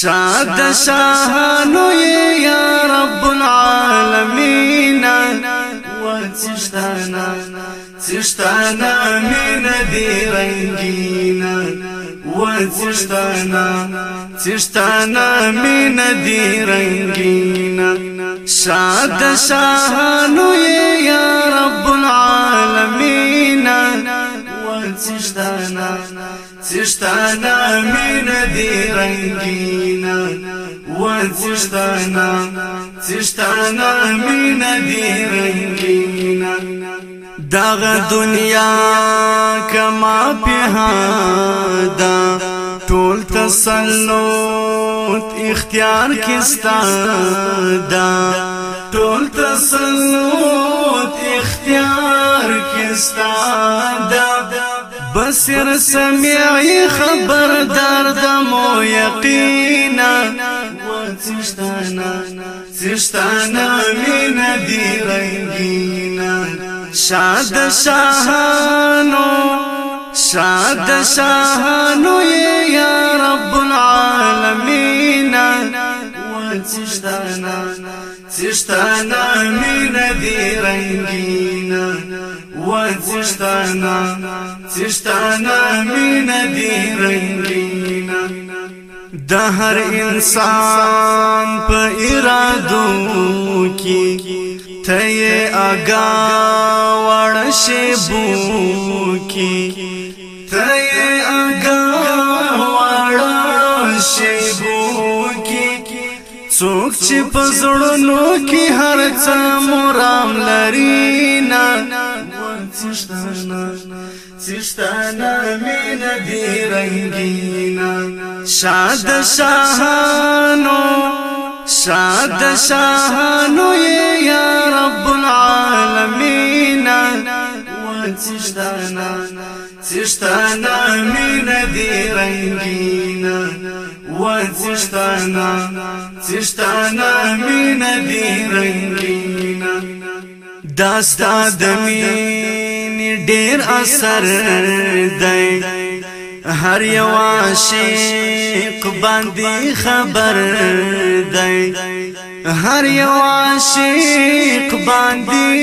سعد شاهانو يا رب العالمين وتشتانا تشتانا من دي رنجينا وتشتانا تشتانا من دي رنجينا سعد شاهانو يا سشتانا مین دی رنگینا وان سشتانا سشتانا مین دی رنگینا داغ دنیا کما پیهادا ټول تسلط اختیار کستا دا ټول تسلط اختیار کستا دا بصیر سمیعی خبر دمو يقينا و تشتانا تشتانا من دي رنگینا شاد شاهانو شاد شاهانو يا رب العالمين و تشتانا من دي رنگینا و چشتانا چشتانا مین دی رنگینا د هر انسان په ارادو کې ته یې آگا وړ شی بو کې ته یې آگا وړ شی بو کې څوک چې په زړونو کې هر څه مرام لري سشتانا سشتانا مین دی رنگینا شاد شاہانو شاد شاہانو یا رب العالمين سشتانا سشتانا مین دی رنگینا وانسشتانا سشتانا مين دي رنگي دا ستا د مين ډېر اثر دی هر یو عاشق باندې خبر دی هر یو عاشق باندې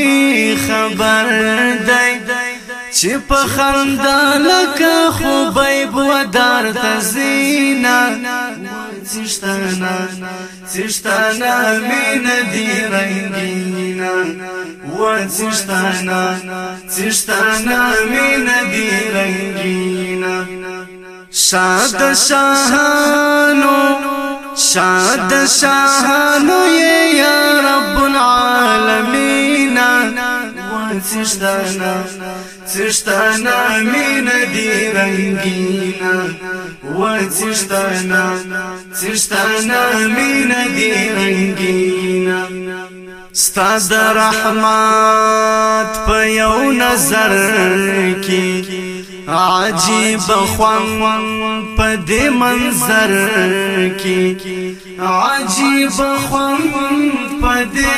خبر دی چې په خندا لکه خوبیب ودار ته زینا څشتانا څشتانا مين دي رنگینا و څشتانا څشتانا مين دي رنگینا شاد شاهانو شاد شاهانو یا رب العالمین و څشتانا سشتانا مين دي رنگينا و سشتانا سشتانا مين دي رنگينا ستاد رحمت په یو نظر کې عجیب خوان په دې منظر کې عجیب خوان په دې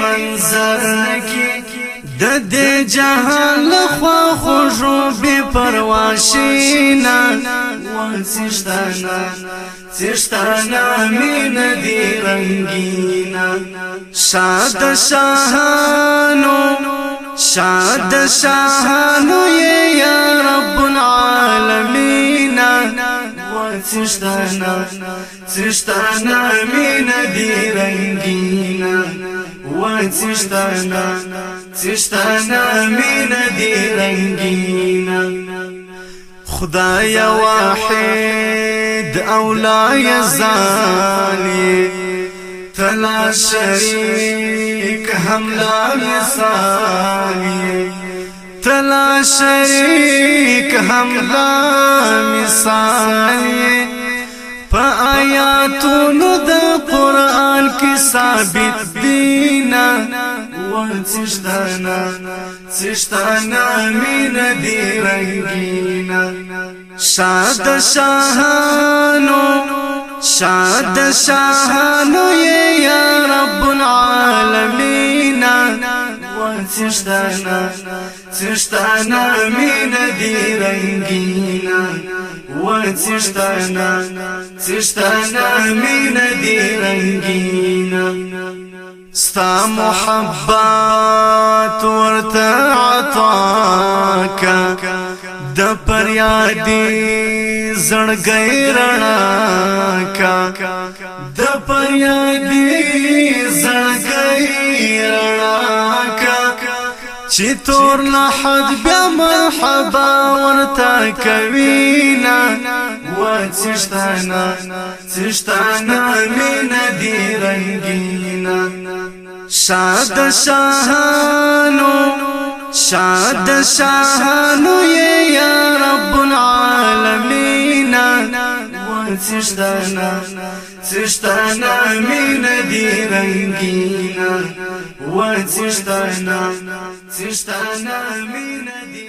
منظر کې د دې جهان خو خوږو بے پروا شینا وسشتنا سشتنا مين دي رنگینا شاد شاهانو شاد شاهانو یا رب العالمین وسشتنا سشتنا مين دي رنگینا و تشتانا تشتانا مين دي رنگينا خدايا واحد او لا يزالي فلا شريك هم لا مثالي فلا شريك هم لا مثالي په آیاتونو د قران کې ثابت دینا ورڅښتنا څښتنا مين دی رنگینا شاد شاهانو شاد شاهانو يا رب العالمين سشتانا سشتانا مين دي رنگينا و سشتانا سشتانا مين دي رنگينا ستا محبات ورته عطا کا د پریادي زړګي رڼا کا د پریادي زړګي رڼا چی تور لحد بیا محبا ورتا کوینا و چشتانا چشتانا مین دی رنگینا شاد شاہانو شاد شاہانو يا یا رب العالمین و چشتانا من مین دی رنگینا و چشتانا چشتانا مینه دی